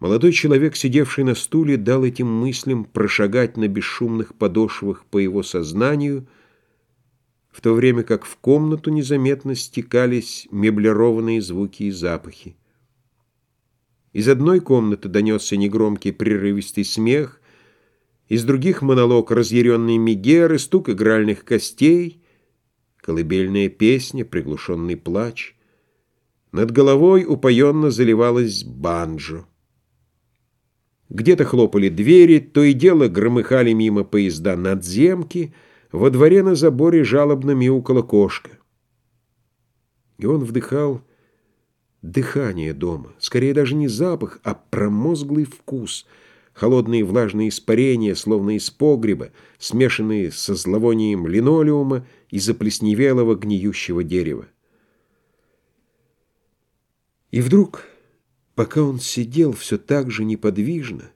Молодой человек, сидевший на стуле, дал этим мыслям прошагать на бесшумных подошвах по его сознанию, в то время как в комнату незаметно стекались меблированные звуки и запахи. Из одной комнаты донесся негромкий прерывистый смех, из других монолог разъяренной Мегеры, стук игральных костей, колыбельная песня, приглушенный плач. Над головой упоенно заливалась банджо. Где-то хлопали двери, то и дело громыхали мимо поезда надземки, во дворе на заборе жалобно мяукала кошка. И он вдыхал дыхание дома, скорее даже не запах, а промозглый вкус, холодные влажные испарения, словно из погреба, смешанные со зловонием линолеума и заплесневелого гниющего дерева. И вдруг... Пока он сидел все так же неподвижно,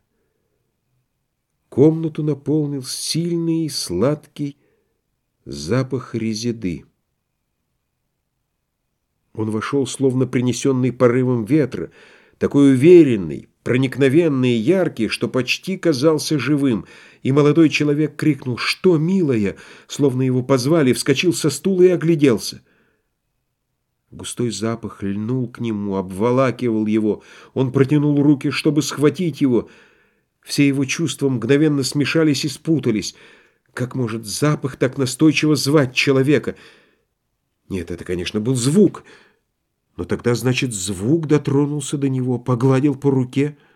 комнату наполнил сильный и сладкий запах резиды. Он вошел, словно принесенный порывом ветра, такой уверенный, проникновенный и яркий, что почти казался живым, и молодой человек крикнул «Что, милая?», словно его позвали, вскочил со стула и огляделся — Густой запах льнул к нему, обволакивал его. Он протянул руки, чтобы схватить его. Все его чувства мгновенно смешались и спутались. Как может запах так настойчиво звать человека? Нет, это, конечно, был звук. Но тогда, значит, звук дотронулся до него, погладил по руке —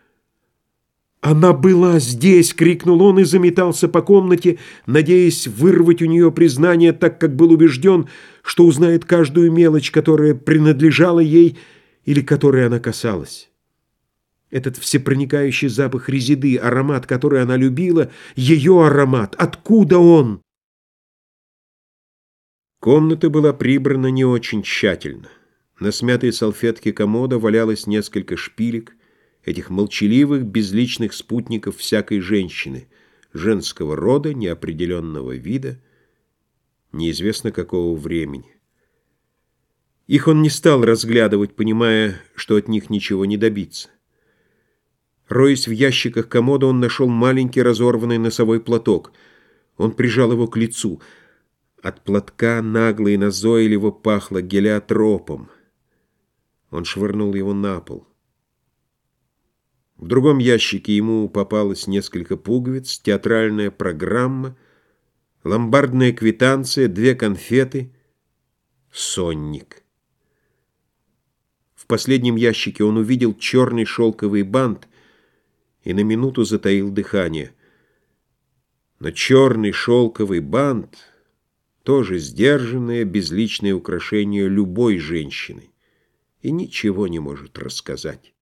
«Она была здесь!» — крикнул он и заметался по комнате, надеясь вырвать у нее признание, так как был убежден, что узнает каждую мелочь, которая принадлежала ей или которой она касалась. Этот всепроникающий запах резиды, аромат, который она любила, ее аромат. Откуда он? Комната была прибрана не очень тщательно. На смятой салфетке комода валялось несколько шпилек, этих молчаливых, безличных спутников всякой женщины, женского рода, неопределенного вида, неизвестно какого времени. Их он не стал разглядывать, понимая, что от них ничего не добиться. Роясь в ящиках комода, он нашел маленький разорванный носовой платок. Он прижал его к лицу. От платка нагло и назойливо пахло гелиотропом. Он швырнул его на пол. В другом ящике ему попалось несколько пуговиц, театральная программа, ломбардная квитанция, две конфеты, сонник. В последнем ящике он увидел черный шелковый бант и на минуту затаил дыхание. Но черный шелковый бант — тоже сдержанное, безличное украшение любой женщины и ничего не может рассказать.